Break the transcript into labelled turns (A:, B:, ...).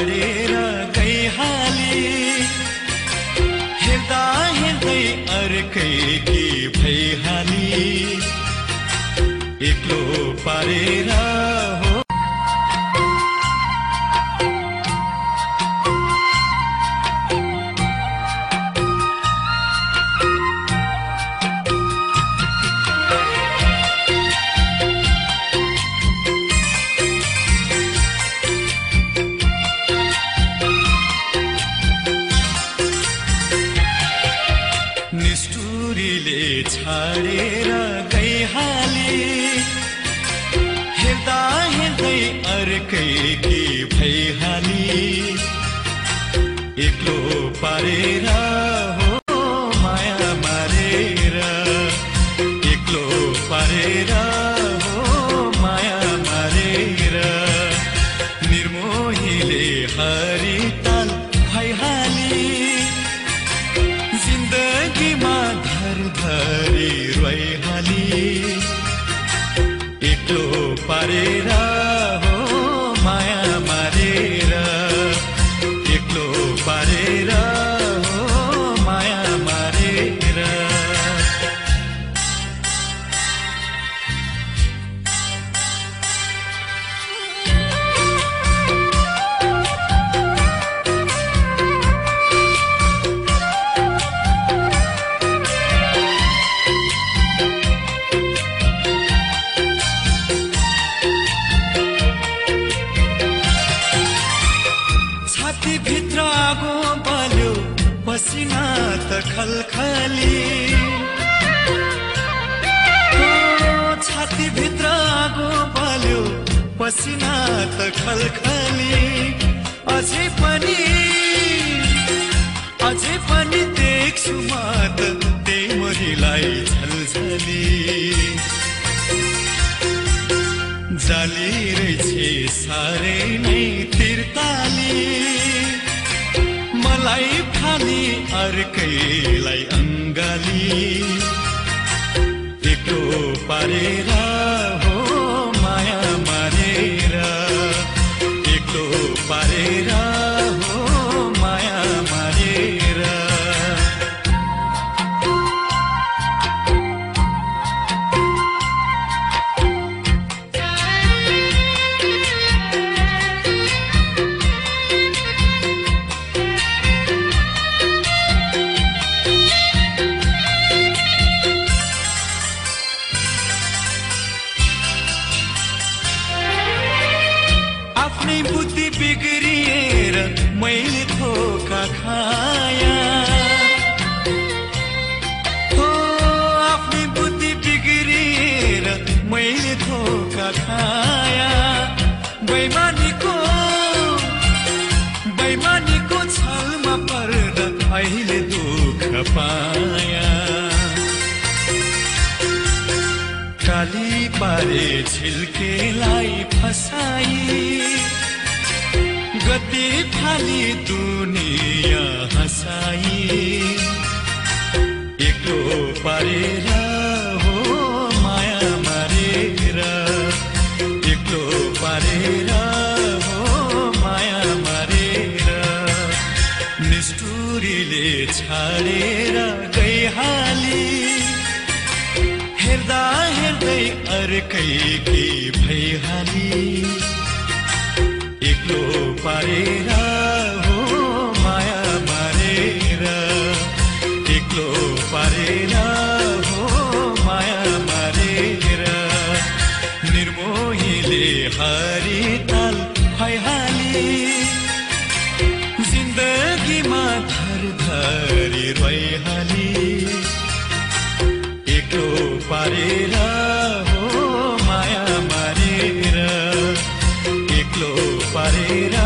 A: लडेर गई हाली। हेर्दा हेर्दै अर्कै के भइहाली एक्लो पारेरा, निष्ठुरीले छाडेर गइहाले। हेर्दा हेर्दै अर्कै के भइहाली। एक्लो पारेर रोइहाली एक्लो खलखली। छाती भित्र आगो बल्यो पसिना त खलखली। अझै पनि अझै पनि देख्छु म त त्यही महिलाई झलझली। जाली रहेछे साह्रै नै तिर्ताली। मलाई फाली अर्कैलाई अङ्गाली पारेर बिग्रिएर मैले धोका खाया। हो आफ्नै बुद्धि बिग्रिएर मैले धोका खाया। बैमानीको बैमानीको छलमा पर्दा अहिले दुःख पाया। काली पारे छिल्केलाई फसाई। गति फाली दुनिया हसाई। एक्लो पारेर हो माया मारेर। एक्लो पारेर हो माया मारेर। निष्ठुरीले छाडेर गइहाली हेर्दा हेर्दै अर्कै के भइहाली ciclo parerà